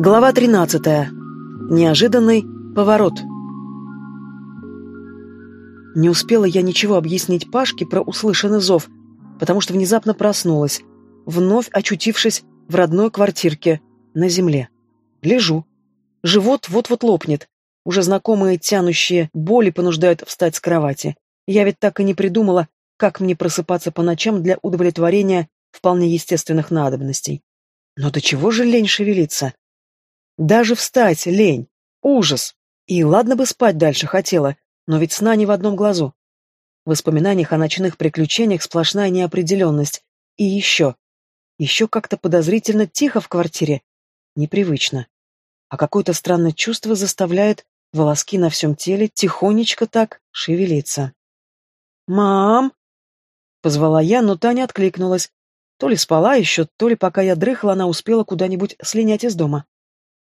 Глава 13. Неожиданный поворот. Не успела я ничего объяснить Пашке про услышанный зов, потому что внезапно проснулась, вновь очутившись в родной квартирке на земле. Лежу. Живот вот-вот лопнет. Уже знакомые тянущие боли понуждают встать с кровати. Я ведь так и не придумала, как мне просыпаться по ночам для удовлетворения вполне естественных надобностей. Но до чего же лень шевелиться? Даже встать лень. Ужас. И ладно бы спать дальше хотела, но ведь сна не в одном глазу. В воспоминаниях о ночных приключениях сплошная неопределенность. И еще. Еще как-то подозрительно тихо в квартире. Непривычно. А какое-то странное чувство заставляет волоски на всем теле тихонечко так шевелиться. «Мам!» — позвала я, но Таня откликнулась. То ли спала еще, то ли пока я дрыхла, она успела куда-нибудь слинять из дома.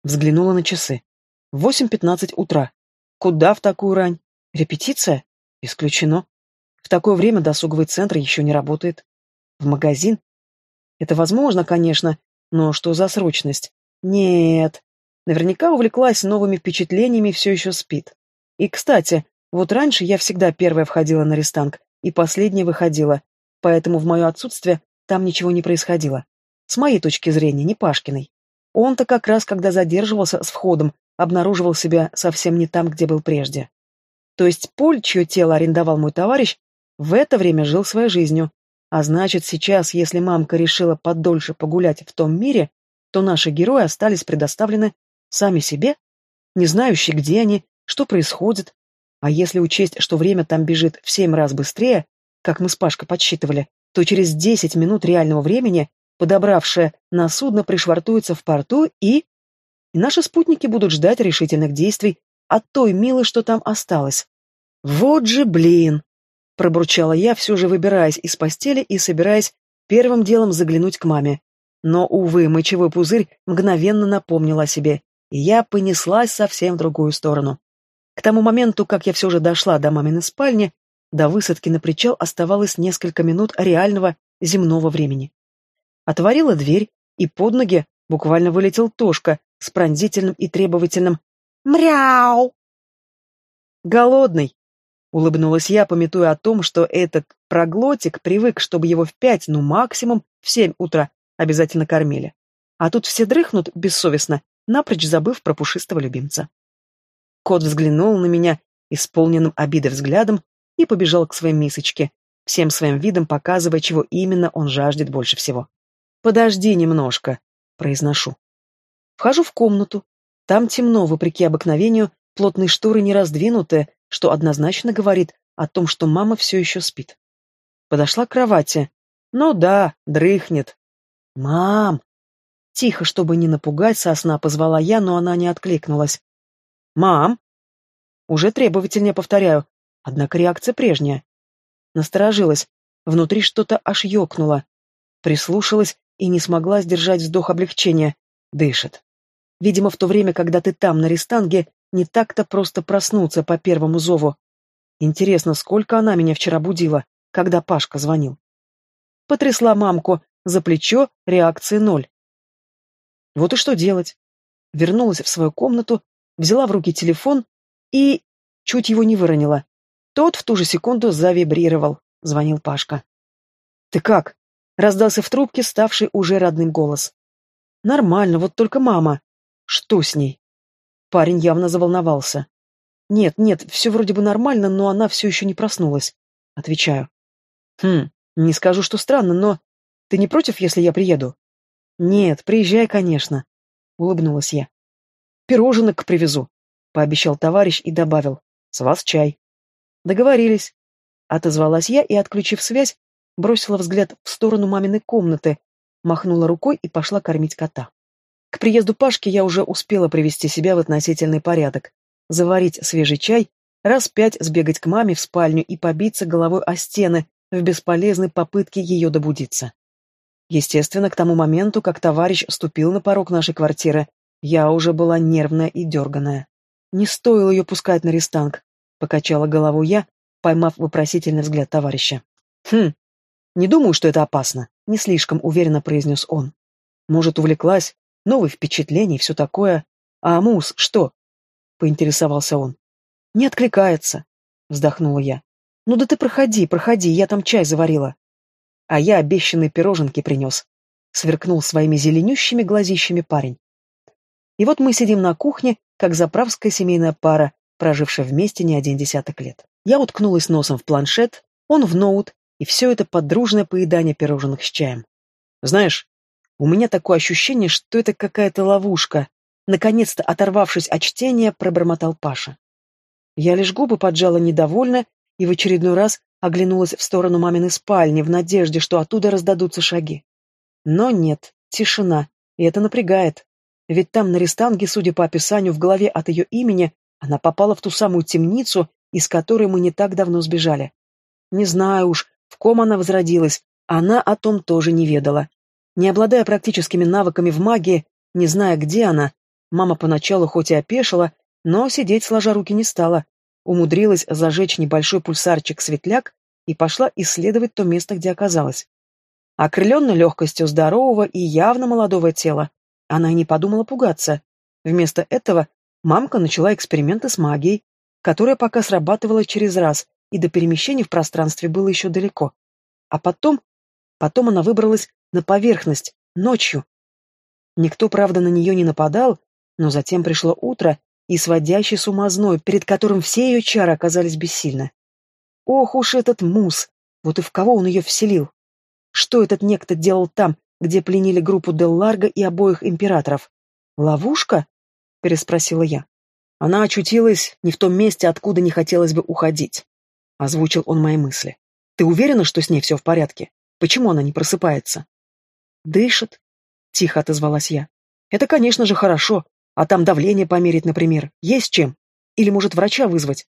Взглянула на часы. Восемь пятнадцать утра. Куда в такую рань? Репетиция? Исключено. В такое время досуговый центр еще не работает. В магазин? Это возможно, конечно, но что за срочность? Нет. Наверняка увлеклась новыми впечатлениями все еще спит. И, кстати, вот раньше я всегда первая входила на рестанг и последняя выходила, поэтому в мое отсутствие там ничего не происходило. С моей точки зрения, не Пашкиной. Он-то как раз, когда задерживался с входом, обнаруживал себя совсем не там, где был прежде. То есть Поль, чье тело арендовал мой товарищ, в это время жил своей жизнью. А значит, сейчас, если мамка решила подольше погулять в том мире, то наши герои остались предоставлены сами себе, не знающие, где они, что происходит. А если учесть, что время там бежит в семь раз быстрее, как мы с Пашкой подсчитывали, то через десять минут реального времени подобравшая на судно пришвартуется в порту и... И наши спутники будут ждать решительных действий от той Милы, что там осталось. Вот же блин! Пробурчала я, все же выбираясь из постели и собираясь первым делом заглянуть к маме. Но, увы, мочевой пузырь мгновенно напомнил о себе, и я понеслась совсем в другую сторону. К тому моменту, как я все же дошла до маминой спальни, до высадки на причал оставалось несколько минут реального земного времени. Отворила дверь, и под ноги буквально вылетел Тошка с пронзительным и требовательным «Мряу!». «Голодный!» — улыбнулась я, пометуя о том, что этот проглотик привык, чтобы его в пять, ну максимум в семь утра обязательно кормили. А тут все дрыхнут бессовестно, напрочь забыв про пушистого любимца. Кот взглянул на меня исполненным обиды взглядом и побежал к своей мисочке, всем своим видом показывая, чего именно он жаждет больше всего. «Подожди немножко», — произношу. Вхожу в комнату. Там темно, вопреки обыкновению, плотные шторы не раздвинуты, что однозначно говорит о том, что мама все еще спит. Подошла к кровати. Ну да, дрыхнет. «Мам!» Тихо, чтобы не напугать, сосна позвала я, но она не откликнулась. «Мам!» Уже требовательнее повторяю, однако реакция прежняя. Насторожилась, внутри что-то аж ёкнуло. Прислушалась и не смогла сдержать вздох облегчения. Дышит. Видимо, в то время, когда ты там, на рестанге, не так-то просто проснуться по первому зову. Интересно, сколько она меня вчера будила, когда Пашка звонил. Потрясла мамку за плечо, реакции ноль. Вот и что делать. Вернулась в свою комнату, взяла в руки телефон и... чуть его не выронила. Тот в ту же секунду завибрировал. Звонил Пашка. «Ты как?» Раздался в трубке ставший уже родным голос. «Нормально, вот только мама. Что с ней?» Парень явно заволновался. «Нет, нет, все вроде бы нормально, но она все еще не проснулась». Отвечаю. «Хм, не скажу, что странно, но... Ты не против, если я приеду?» «Нет, приезжай, конечно», — улыбнулась я. «Пироженок привезу», — пообещал товарищ и добавил. «С вас чай». «Договорились», — отозвалась я и, отключив связь, бросила взгляд в сторону маминой комнаты, махнула рукой и пошла кормить кота. К приезду Пашки я уже успела привести себя в относительный порядок, заварить свежий чай, раз пять сбегать к маме в спальню и побиться головой о стены в бесполезной попытке ее добудиться. Естественно, к тому моменту, как товарищ ступил на порог нашей квартиры, я уже была нервная и дерганая. Не стоило ее пускать на рестанг, покачала головой я, поймав вопросительный взгляд товарища. Хм, «Не думаю, что это опасно», — не слишком уверенно произнес он. «Может, увлеклась, новые впечатления и все такое. А Амус что? Поинтересовался он. Не откликается, вздохнула я. Ну да ты проходи, проходи, я там чай заварила. А я обещанные пироженки принес. Сверкнул своими зеленющими глазищами парень. И вот мы сидим на кухне, как заправская семейная пара, прожившая вместе не один десяток лет. Я уткнулась носом в планшет, он в ноут, и все это подружное поедание пирожных с чаем. Знаешь, у меня такое ощущение, что это какая-то ловушка. Наконец-то, оторвавшись от чтения, пробормотал Паша. Я лишь губы поджала недовольно и в очередной раз оглянулась в сторону маминой спальни в надежде, что оттуда раздадутся шаги. Но нет, тишина, и это напрягает. Ведь там на рестанге, судя по описанию в голове от ее имени, она попала в ту самую темницу, из которой мы не так давно сбежали. Не знаю уж, в ком она возродилась, она о том тоже не ведала. Не обладая практическими навыками в магии, не зная, где она, мама поначалу хоть и опешила, но сидеть сложа руки не стала. Умудрилась зажечь небольшой пульсарчик-светляк и пошла исследовать то место, где оказалась. Окрыленной легкостью здорового и явно молодого тела, она и не подумала пугаться. Вместо этого мамка начала эксперименты с магией, которая пока срабатывала через раз, и до перемещения в пространстве было еще далеко. А потом... Потом она выбралась на поверхность, ночью. Никто, правда, на нее не нападал, но затем пришло утро, и сводящий с ума зной, перед которым все ее чары оказались бессильны. Ох уж этот мус! Вот и в кого он ее вселил? Что этот некто делал там, где пленили группу Дел Ларго и обоих императоров? Ловушка? Переспросила я. Она очутилась не в том месте, откуда не хотелось бы уходить. Озвучил он мои мысли. Ты уверена, что с ней все в порядке? Почему она не просыпается? Дышит, тихо отозвалась я. Это, конечно же, хорошо. А там давление померить, например. Есть чем? Или, может, врача вызвать?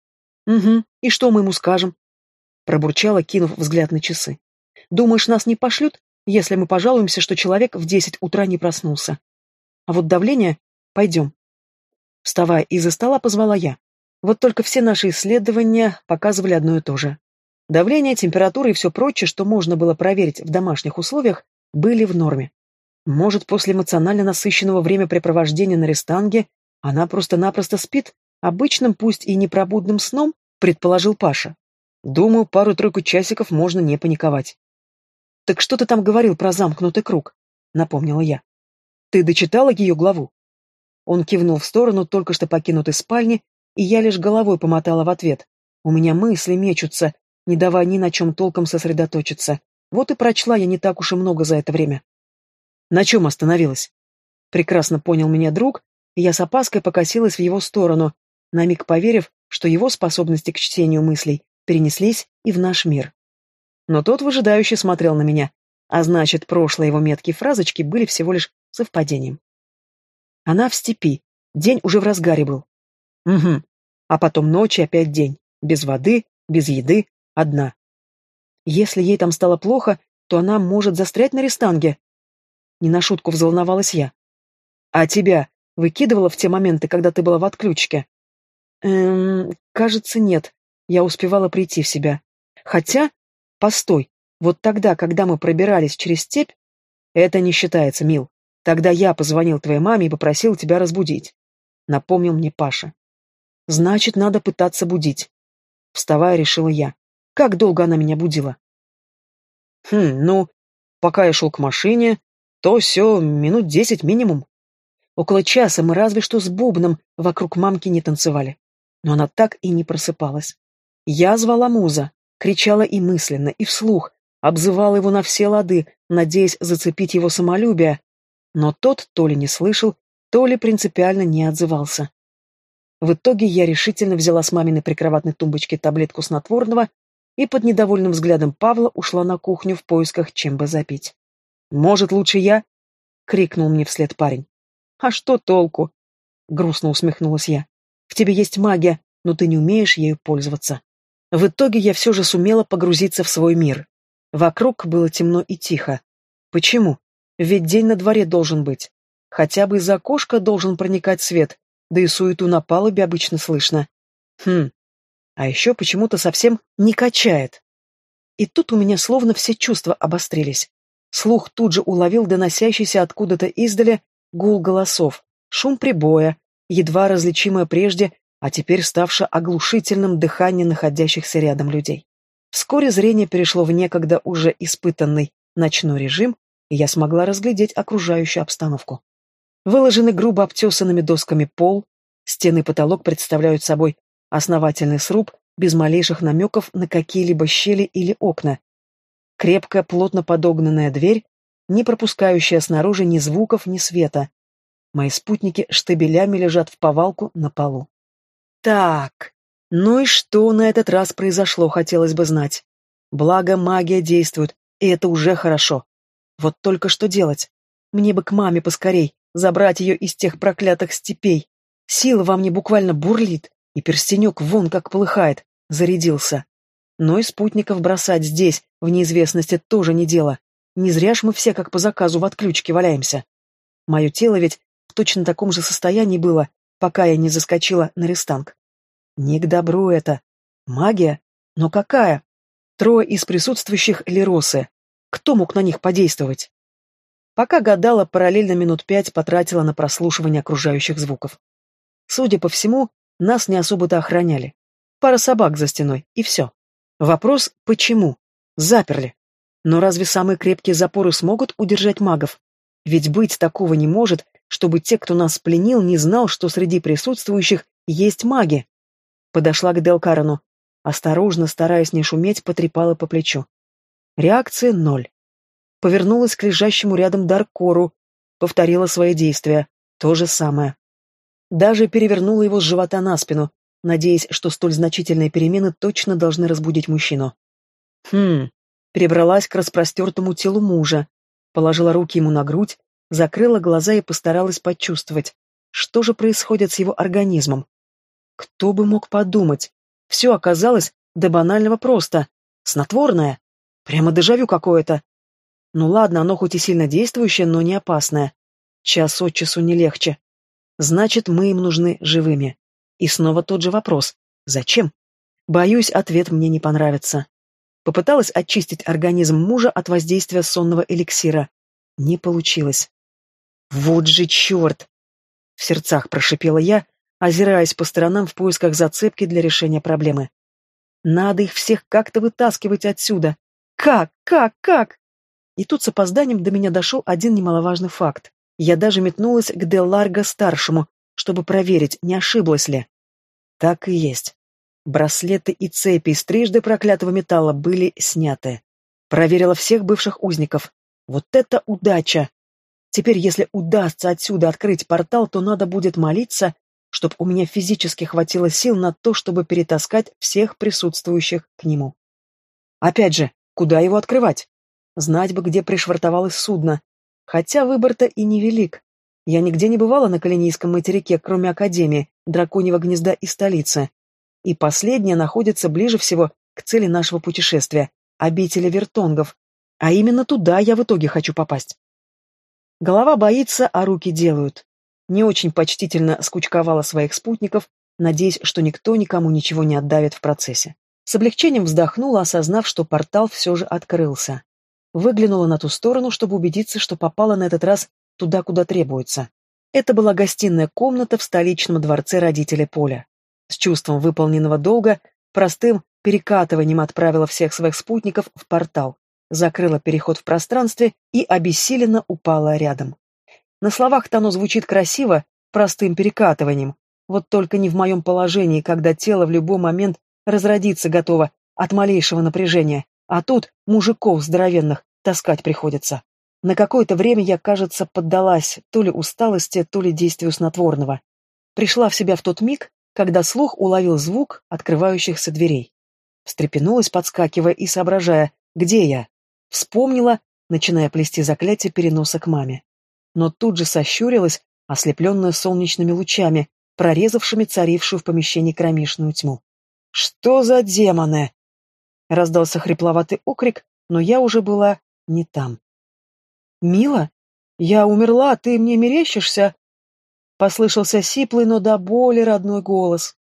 Угу. И что мы ему скажем? Пробурчала, кинув взгляд на часы. Думаешь, нас не пошлют, если мы пожалуемся, что человек в десять утра не проснулся? А вот давление... Пойдем. Вставая из-за стола, позвала я. Вот только все наши исследования показывали одно и то же. Давление, температура и все прочее, что можно было проверить в домашних условиях, были в норме. Может, после эмоционально насыщенного времяпрепровождения на рестанге она просто-напросто спит, обычным, пусть и непробудным сном, предположил Паша. Думаю, пару-тройку часиков можно не паниковать. «Так что ты там говорил про замкнутый круг?» — напомнила я. «Ты дочитала ее главу?» Он кивнул в сторону только что покинутой спальни и я лишь головой помотала в ответ. У меня мысли мечутся, не давая ни на чем толком сосредоточиться. Вот и прочла я не так уж и много за это время. На чем остановилась? Прекрасно понял меня друг, и я с опаской покосилась в его сторону, на миг поверив, что его способности к чтению мыслей перенеслись и в наш мир. Но тот выжидающе смотрел на меня, а значит, прошлые его меткие фразочки были всего лишь совпадением. Она в степи, день уже в разгаре был, Угу. А потом ночь и опять день. Без воды, без еды, одна. Если ей там стало плохо, то она может застрять на рестанге. Не на шутку взволновалась я. А тебя выкидывала в те моменты, когда ты была в отключке? Эм, кажется, нет. Я успевала прийти в себя. Хотя, постой, вот тогда, когда мы пробирались через степь, это не считается, мил. Тогда я позвонил твоей маме и попросил тебя разбудить. Напомнил мне Паша. Значит, надо пытаться будить. Вставая, решила я. Как долго она меня будила? Хм, ну, пока я шел к машине, то все минут десять минимум. Около часа мы разве что с бубном вокруг мамки не танцевали. Но она так и не просыпалась. Я звала муза, кричала и мысленно, и вслух, обзывала его на все лады, надеясь зацепить его самолюбие. Но тот то ли не слышал, то ли принципиально не отзывался. В итоге я решительно взяла с маминой прикроватной тумбочки таблетку снотворного и под недовольным взглядом Павла ушла на кухню в поисках, чем бы запить. «Может, лучше я?» — крикнул мне вслед парень. «А что толку?» — грустно усмехнулась я. «В тебе есть магия, но ты не умеешь ею пользоваться». В итоге я все же сумела погрузиться в свой мир. Вокруг было темно и тихо. Почему? Ведь день на дворе должен быть. Хотя бы из окошка должен проникать свет, да и суету на палубе обычно слышно. Хм, а еще почему-то совсем не качает. И тут у меня словно все чувства обострились. Слух тут же уловил доносящийся откуда-то издали гул голосов, шум прибоя, едва различимое прежде, а теперь ставшее оглушительным дыхание находящихся рядом людей. Вскоре зрение перешло в некогда уже испытанный ночной режим, и я смогла разглядеть окружающую обстановку. Выложенный грубо обтесанными досками пол, стены и потолок представляют собой основательный сруб без малейших намеков на какие-либо щели или окна. Крепкая, плотно подогнанная дверь, не пропускающая снаружи ни звуков, ни света. Мои спутники штабелями лежат в повалку на полу. Так, ну и что на этот раз произошло, хотелось бы знать. Благо, магия действует, и это уже хорошо. Вот только что делать? Мне бы к маме поскорей, забрать ее из тех проклятых степей. Сила во мне буквально бурлит, и перстенек вон как полыхает, зарядился. Но и спутников бросать здесь, в неизвестности, тоже не дело. Не зря ж мы все как по заказу в отключке валяемся. Мое тело ведь в точно таком же состоянии было, пока я не заскочила на рестанг. Не к добру это. Магия? Но какая? Трое из присутствующих леросы. Кто мог на них подействовать? Пока гадала, параллельно минут пять потратила на прослушивание окружающих звуков. Судя по всему, нас не особо-то охраняли. Пара собак за стеной, и все. Вопрос «почему?» Заперли. Но разве самые крепкие запоры смогут удержать магов? Ведь быть такого не может, чтобы те, кто нас пленил, не знал, что среди присутствующих есть маги. Подошла к Делкарану. Осторожно, стараясь не шуметь, потрепала по плечу. Реакция ноль. Повернулась к лежащему рядом Даркору, повторила свои действия. То же самое. Даже перевернула его с живота на спину, надеясь, что столь значительные перемены точно должны разбудить мужчину. Хм, перебралась к распростертому телу мужа, положила руки ему на грудь, закрыла глаза и постаралась почувствовать, что же происходит с его организмом. Кто бы мог подумать? Все оказалось до банального просто. Снотворное. Прямо дежавю какое-то. Ну ладно, оно хоть и сильно действующее, но не опасное. Час от часу не легче. Значит, мы им нужны живыми. И снова тот же вопрос. Зачем? Боюсь, ответ мне не понравится. Попыталась очистить организм мужа от воздействия сонного эликсира. Не получилось. «Вот же черт!» В сердцах прошипела я, озираясь по сторонам в поисках зацепки для решения проблемы. «Надо их всех как-то вытаскивать отсюда! Как? Как? Как?» И тут с опозданием до меня дошел один немаловажный факт. Я даже метнулась к Деларго-старшему, чтобы проверить, не ошиблась ли. Так и есть. Браслеты и цепи из трижды проклятого металла были сняты. Проверила всех бывших узников. Вот это удача! Теперь, если удастся отсюда открыть портал, то надо будет молиться, чтобы у меня физически хватило сил на то, чтобы перетаскать всех присутствующих к нему. Опять же, куда его открывать? Знать бы, где пришвартовалось судно. Хотя выбор-то и невелик. Я нигде не бывала на Калинийском материке, кроме Академии, Драконьего гнезда и столицы. И последняя находится ближе всего к цели нашего путешествия — обители вертонгов. А именно туда я в итоге хочу попасть. Голова боится, а руки делают. Не очень почтительно скучковала своих спутников, надеясь, что никто никому ничего не отдавит в процессе. С облегчением вздохнула, осознав, что портал все же открылся. Выглянула на ту сторону, чтобы убедиться, что попала на этот раз туда, куда требуется. Это была гостиная комната в столичном дворце родителей Поля. С чувством выполненного долга, простым перекатыванием отправила всех своих спутников в портал закрыла переход в пространстве и обессиленно упала рядом. На словах-то оно звучит красиво, простым перекатыванием, вот только не в моем положении, когда тело в любой момент разродиться готово от малейшего напряжения, а тут мужиков здоровенных таскать приходится. На какое-то время я, кажется, поддалась то ли усталости, то ли действию снотворного. Пришла в себя в тот миг, когда слух уловил звук открывающихся дверей. Встрепенулась, подскакивая и соображая, где я. Вспомнила, начиная плести заклятие переноса к маме. Но тут же сощурилась, ослепленная солнечными лучами, прорезавшими царившую в помещении кромешную тьму. «Что за демоны?» Раздался хрипловатый окрик, но я уже была не там. «Мила? Я умерла, ты мне мерещишься?» Послышался сиплый, но до боли родной голос.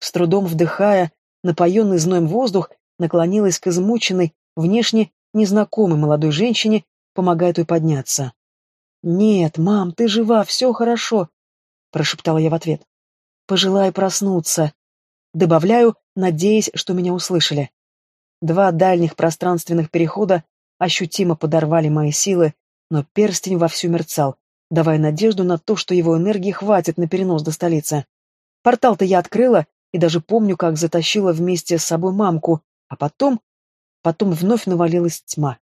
С трудом вдыхая, напоенный зноем воздух, наклонилась к измученной, внешне незнакомой молодой женщине, помогая той подняться. «Нет, мам, ты жива, все хорошо», — прошептала я в ответ. «Пожелай проснуться». Добавляю, надеясь, что меня услышали. Два дальних пространственных перехода ощутимо подорвали мои силы, но перстень вовсю мерцал, давая надежду на то, что его энергии хватит на перенос до столицы. Портал-то я открыла, и даже помню, как затащила вместе с собой мамку, а потом... Потом вновь навалилась тьма.